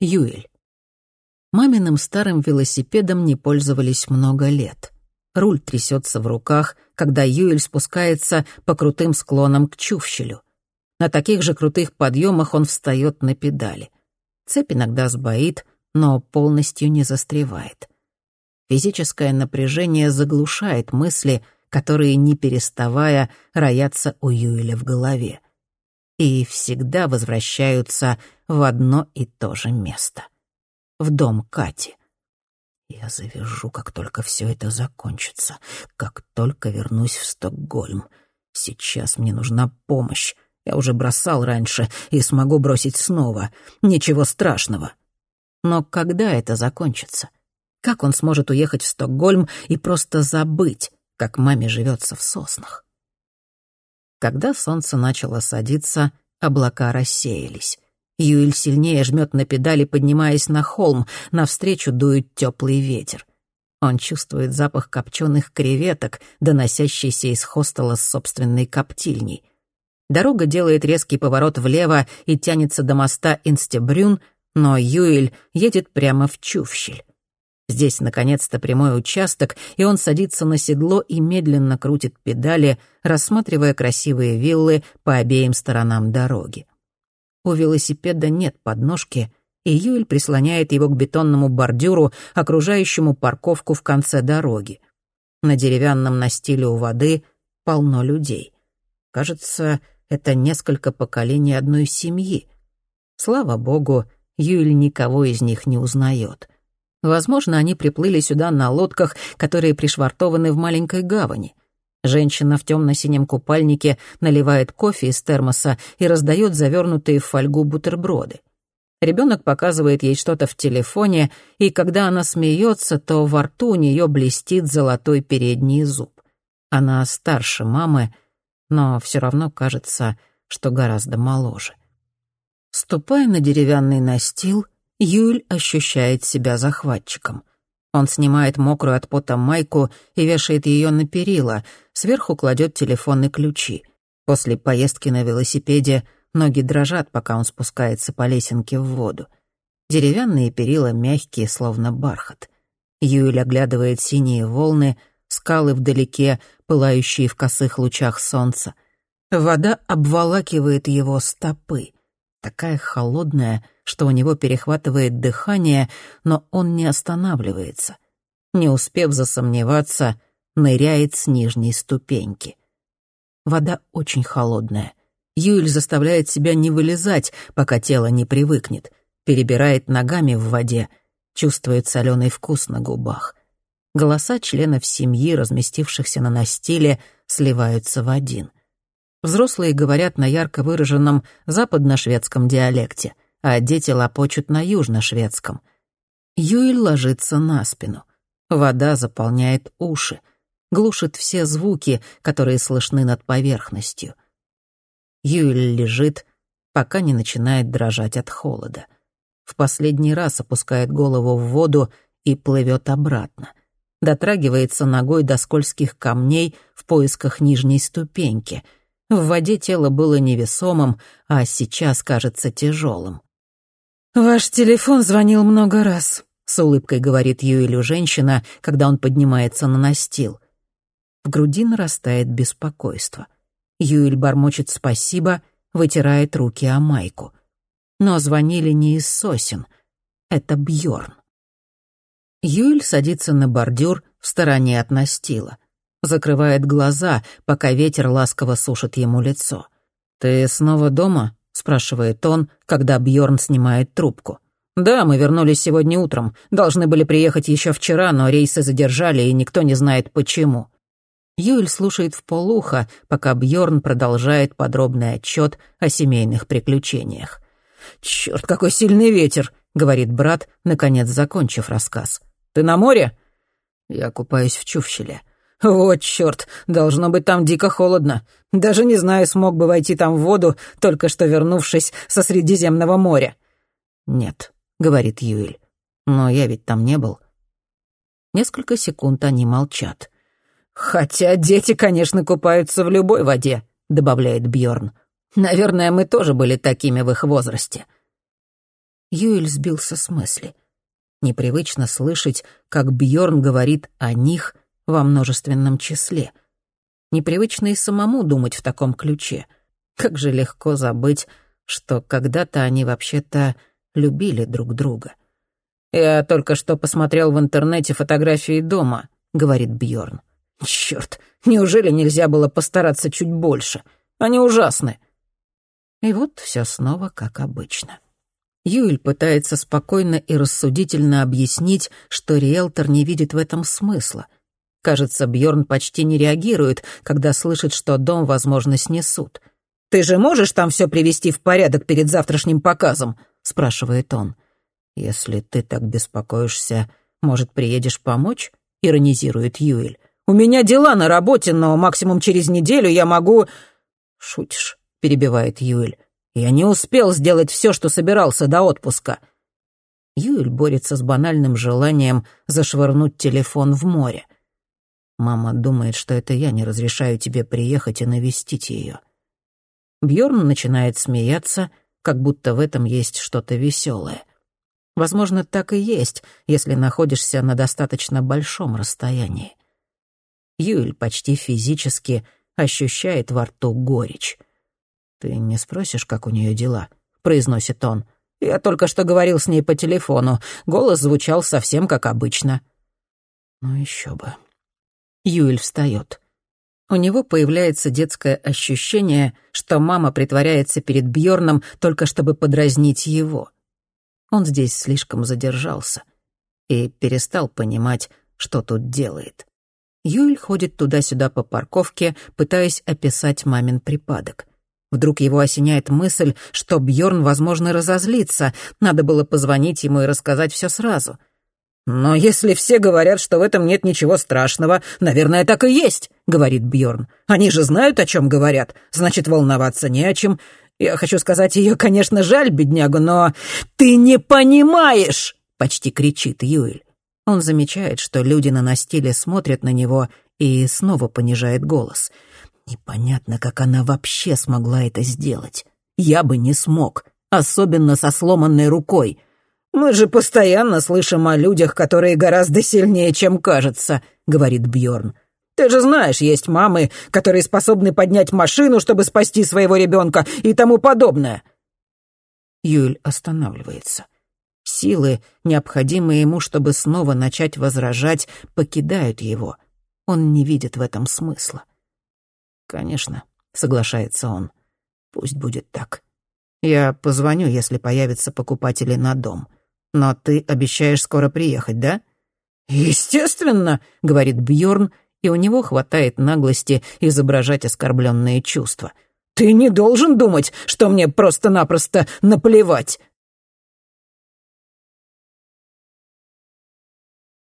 Юэль. Маминым старым велосипедом не пользовались много лет. Руль трясется в руках, когда Юэль спускается по крутым склонам к Чувщелю. На таких же крутых подъемах он встает на педали. Цепь иногда сбоит, но полностью не застревает. Физическое напряжение заглушает мысли, которые, не переставая, роятся у Юэля в голове. И всегда возвращаются в одно и то же место. В дом Кати. Я завяжу, как только все это закончится, как только вернусь в Стокгольм. Сейчас мне нужна помощь. Я уже бросал раньше и смогу бросить снова. Ничего страшного. Но когда это закончится? Как он сможет уехать в Стокгольм и просто забыть, как маме живется в соснах? Когда солнце начало садиться, облака рассеялись. Юэль сильнее жмет на педали, поднимаясь на холм, навстречу дует теплый ветер. Он чувствует запах копченых креветок, доносящийся из хостела с собственной коптильней — Дорога делает резкий поворот влево и тянется до моста Инстебрюн, но Юэль едет прямо в Чувщель. Здесь, наконец-то, прямой участок, и он садится на седло и медленно крутит педали, рассматривая красивые виллы по обеим сторонам дороги. У велосипеда нет подножки, и Юэль прислоняет его к бетонному бордюру, окружающему парковку в конце дороги. На деревянном настиле у воды полно людей. Кажется, это несколько поколений одной семьи. Слава богу, Юль никого из них не узнает. Возможно, они приплыли сюда на лодках, которые пришвартованы в маленькой гавани. Женщина в темно-синем купальнике наливает кофе из термоса и раздает завернутые в фольгу бутерброды. Ребенок показывает ей что-то в телефоне, и когда она смеется, то во рту у нее блестит золотой передний зуб. Она старше мамы — но все равно кажется, что гораздо моложе. Ступая на деревянный настил, Юль ощущает себя захватчиком. Он снимает мокрую от пота майку и вешает ее на перила, сверху кладет телефон и ключи. После поездки на велосипеде ноги дрожат, пока он спускается по лесенке в воду. Деревянные перила мягкие, словно бархат. Юль оглядывает синие волны, скалы вдалеке, пылающие в косых лучах солнца. Вода обволакивает его стопы, такая холодная, что у него перехватывает дыхание, но он не останавливается. Не успев засомневаться, ныряет с нижней ступеньки. Вода очень холодная. Юль заставляет себя не вылезать, пока тело не привыкнет, перебирает ногами в воде, чувствует соленый вкус на губах. Голоса членов семьи, разместившихся на настиле, сливаются в один. Взрослые говорят на ярко выраженном западно-шведском диалекте, а дети лопочут на южно-шведском. Юэль ложится на спину. Вода заполняет уши, глушит все звуки, которые слышны над поверхностью. Юэль лежит, пока не начинает дрожать от холода. В последний раз опускает голову в воду и плывет обратно — дотрагивается ногой до скользких камней в поисках нижней ступеньки. В воде тело было невесомым, а сейчас кажется тяжелым. «Ваш телефон звонил много раз», — с улыбкой говорит Юэлю женщина, когда он поднимается на настил. В груди нарастает беспокойство. Юэль бормочет «спасибо», вытирает руки о майку. Но звонили не из сосен. Это Бьорн. Юль садится на бордюр в стороне от настила. Закрывает глаза, пока ветер ласково сушит ему лицо. «Ты снова дома?» — спрашивает он, когда Бьорн снимает трубку. «Да, мы вернулись сегодня утром. Должны были приехать еще вчера, но рейсы задержали, и никто не знает почему». Юль слушает в полуха, пока Бьорн продолжает подробный отчет о семейных приключениях. «Черт, какой сильный ветер!» — говорит брат, наконец закончив рассказ. Ты на море?» «Я купаюсь в Чувщеле». «Вот чёрт, должно быть там дико холодно. Даже не знаю, смог бы войти там в воду, только что вернувшись со Средиземного моря». «Нет», — говорит Юэль, — «но я ведь там не был». Несколько секунд они молчат. «Хотя дети, конечно, купаются в любой воде», — добавляет Бьорн. «Наверное, мы тоже были такими в их возрасте». Юэль сбился с мысли. Непривычно слышать, как Бьорн говорит о них во множественном числе. Непривычно и самому думать в таком ключе. Как же легко забыть, что когда-то они вообще-то любили друг друга. «Я только что посмотрел в интернете фотографии дома», — говорит Бьорн. «Чёрт, неужели нельзя было постараться чуть больше? Они ужасны». И вот все снова как обычно. Юэль пытается спокойно и рассудительно объяснить, что риэлтор не видит в этом смысла. Кажется, Бьорн почти не реагирует, когда слышит, что дом, возможно, снесут. «Ты же можешь там все привести в порядок перед завтрашним показом?» — спрашивает он. «Если ты так беспокоишься, может, приедешь помочь?» — иронизирует Юэль. «У меня дела на работе, но максимум через неделю я могу...» «Шутишь?» — перебивает Юэль. Я не успел сделать все, что собирался до отпуска. Юэль борется с банальным желанием зашвырнуть телефон в море. Мама думает, что это я не разрешаю тебе приехать и навестить ее. Бьорн начинает смеяться, как будто в этом есть что-то веселое. Возможно, так и есть, если находишься на достаточно большом расстоянии. Юэль почти физически ощущает во рту горечь. «Ты не спросишь, как у нее дела?» — произносит он. «Я только что говорил с ней по телефону. Голос звучал совсем как обычно». «Ну еще бы». Юэль встает. У него появляется детское ощущение, что мама притворяется перед Бьорном только чтобы подразнить его. Он здесь слишком задержался и перестал понимать, что тут делает. Юль ходит туда-сюда по парковке, пытаясь описать мамин припадок. Вдруг его осеняет мысль, что Бьорн, возможно, разозлится. Надо было позвонить ему и рассказать все сразу. «Но если все говорят, что в этом нет ничего страшного, наверное, так и есть», — говорит Бьорн. «Они же знают, о чем говорят. Значит, волноваться не о чем. Я хочу сказать, ее, конечно, жаль, беднягу, но ты не понимаешь!» — почти кричит Юэль. Он замечает, что люди на настиле смотрят на него и снова понижает голос — Непонятно, как она вообще смогла это сделать. Я бы не смог, особенно со сломанной рукой. «Мы же постоянно слышим о людях, которые гораздо сильнее, чем кажется», — говорит Бьорн. «Ты же знаешь, есть мамы, которые способны поднять машину, чтобы спасти своего ребенка и тому подобное». Юль останавливается. Силы, необходимые ему, чтобы снова начать возражать, покидают его. Он не видит в этом смысла. «Конечно», — соглашается он. «Пусть будет так. Я позвоню, если появятся покупатели на дом. Но ты обещаешь скоро приехать, да?» «Естественно», — говорит Бьорн, и у него хватает наглости изображать оскорбленные чувства. «Ты не должен думать, что мне просто-напросто наплевать».